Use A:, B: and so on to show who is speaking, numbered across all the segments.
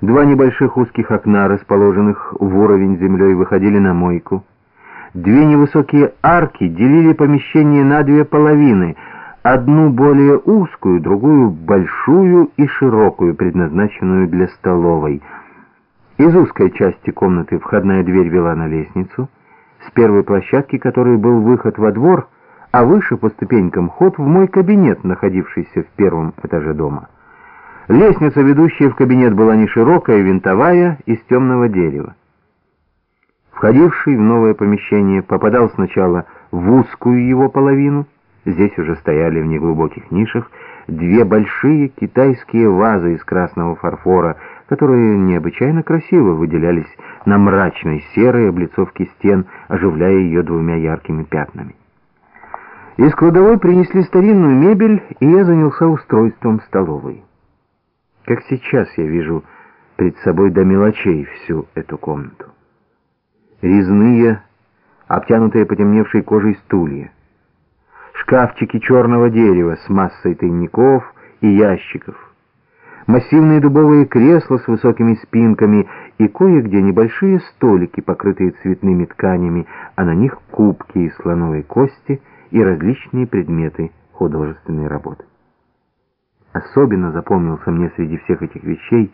A: Два небольших узких окна, расположенных в уровень землей, выходили на мойку. Две невысокие арки делили помещение на две половины, одну более узкую, другую большую и широкую, предназначенную для столовой. Из узкой части комнаты входная дверь вела на лестницу, с первой площадки которой был выход во двор, а выше по ступенькам ход в мой кабинет, находившийся в первом этаже дома. Лестница, ведущая в кабинет, была не широкая, винтовая, из темного дерева. Входивший в новое помещение попадал сначала в узкую его половину. Здесь уже стояли в неглубоких нишах две большие китайские вазы из красного фарфора, которые необычайно красиво выделялись на мрачной серой облицовке стен, оживляя ее двумя яркими пятнами. Из кладовой принесли старинную мебель, и я занялся устройством столовой. Как сейчас я вижу перед собой до мелочей всю эту комнату. Резные, обтянутые потемневшей кожей стулья. Шкафчики черного дерева с массой тайников и ящиков. Массивные дубовые кресла с высокими спинками и кое-где небольшие столики, покрытые цветными тканями, а на них кубки из слоновой кости и различные предметы художественной работы. Особенно запомнился мне среди всех этих вещей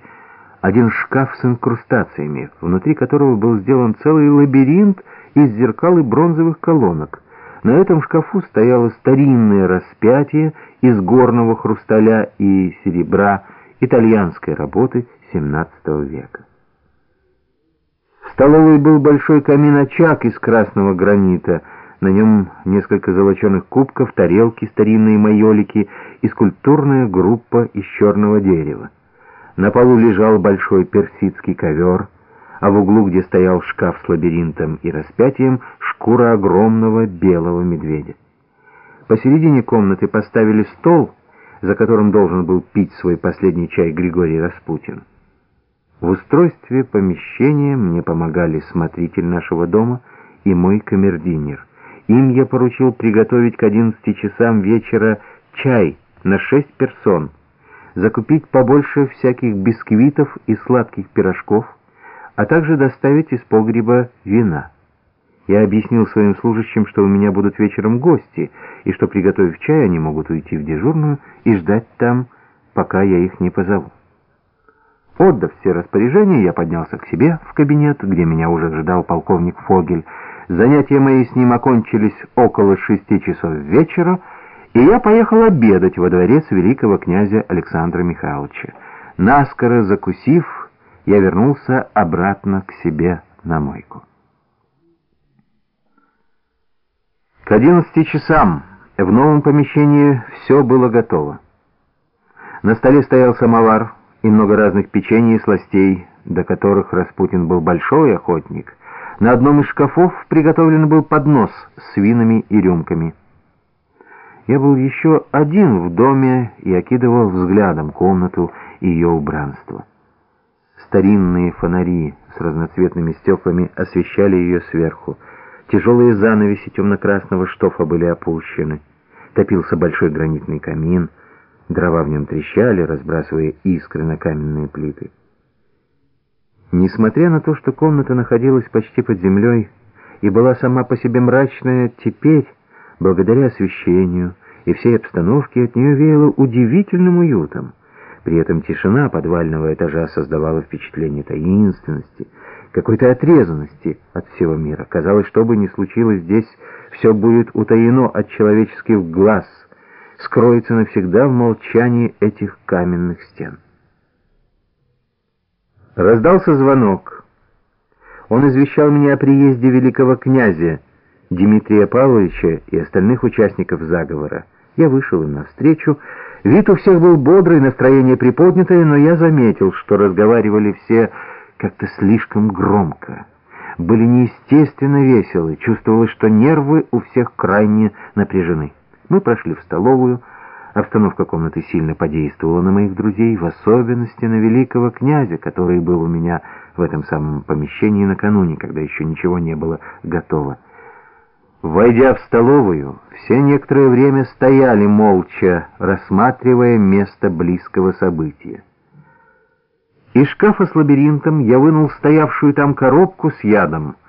A: один шкаф с инкрустациями, внутри которого был сделан целый лабиринт из зеркал и бронзовых колонок. На этом шкафу стояло старинное распятие из горного хрусталя и серебра итальянской работы XVII века. В столовой был большой камин-очаг из красного гранита — на нем несколько золоченых кубков, тарелки, старинные майолики и скульптурная группа из черного дерева. На полу лежал большой персидский ковер, а в углу, где стоял шкаф с лабиринтом и распятием, шкура огромного белого медведя. Посередине комнаты поставили стол, за которым должен был пить свой последний чай Григорий Распутин. В устройстве помещения мне помогали смотритель нашего дома и мой камердинер. Им я поручил приготовить к 11 часам вечера чай на 6 персон, закупить побольше всяких бисквитов и сладких пирожков, а также доставить из погреба вина. Я объяснил своим служащим, что у меня будут вечером гости, и что, приготовив чай, они могут уйти в дежурную и ждать там, пока я их не позову. Отдав все распоряжения, я поднялся к себе в кабинет, где меня уже ждал полковник Фогель, Занятия мои с ним окончились около шести часов вечера, и я поехал обедать во дворец великого князя Александра Михайловича. Наскоро закусив, я вернулся обратно к себе на мойку. К одиннадцати часам в новом помещении все было готово. На столе стоял самовар и много разных печений и сластей, до которых Распутин был большой охотник — на одном из шкафов приготовлен был поднос с винами и рюмками. Я был еще один в доме и окидывал взглядом комнату и ее убранство. Старинные фонари с разноцветными стеклами освещали ее сверху. Тяжелые занавеси темно-красного штофа были опущены. Топился большой гранитный камин. Дрова в нем трещали, разбрасывая искры на каменные плиты. Несмотря на то, что комната находилась почти под землей и была сама по себе мрачная, теперь, благодаря освещению и всей обстановке, от нее веяло удивительным уютом. При этом тишина подвального этажа создавала впечатление таинственности, какой-то отрезанности от всего мира. Казалось, что бы ни случилось здесь, все будет утаено от человеческих глаз, скроется навсегда в молчании этих каменных стен. Раздался звонок. Он извещал меня о приезде великого князя Дмитрия Павловича и остальных участников заговора. Я вышел им навстречу. Вид у всех был бодрый, настроение приподнятое, но я заметил, что разговаривали все как-то слишком громко. Были неестественно веселы, чувствовалось, что нервы у всех крайне напряжены. Мы прошли в столовую, Обстановка комнаты сильно подействовала на моих друзей, в особенности на великого князя, который был у меня в этом самом помещении накануне, когда еще ничего не было готово. Войдя в столовую, все некоторое время стояли молча, рассматривая место близкого события. Из шкафа с лабиринтом я вынул стоявшую там коробку с ядом.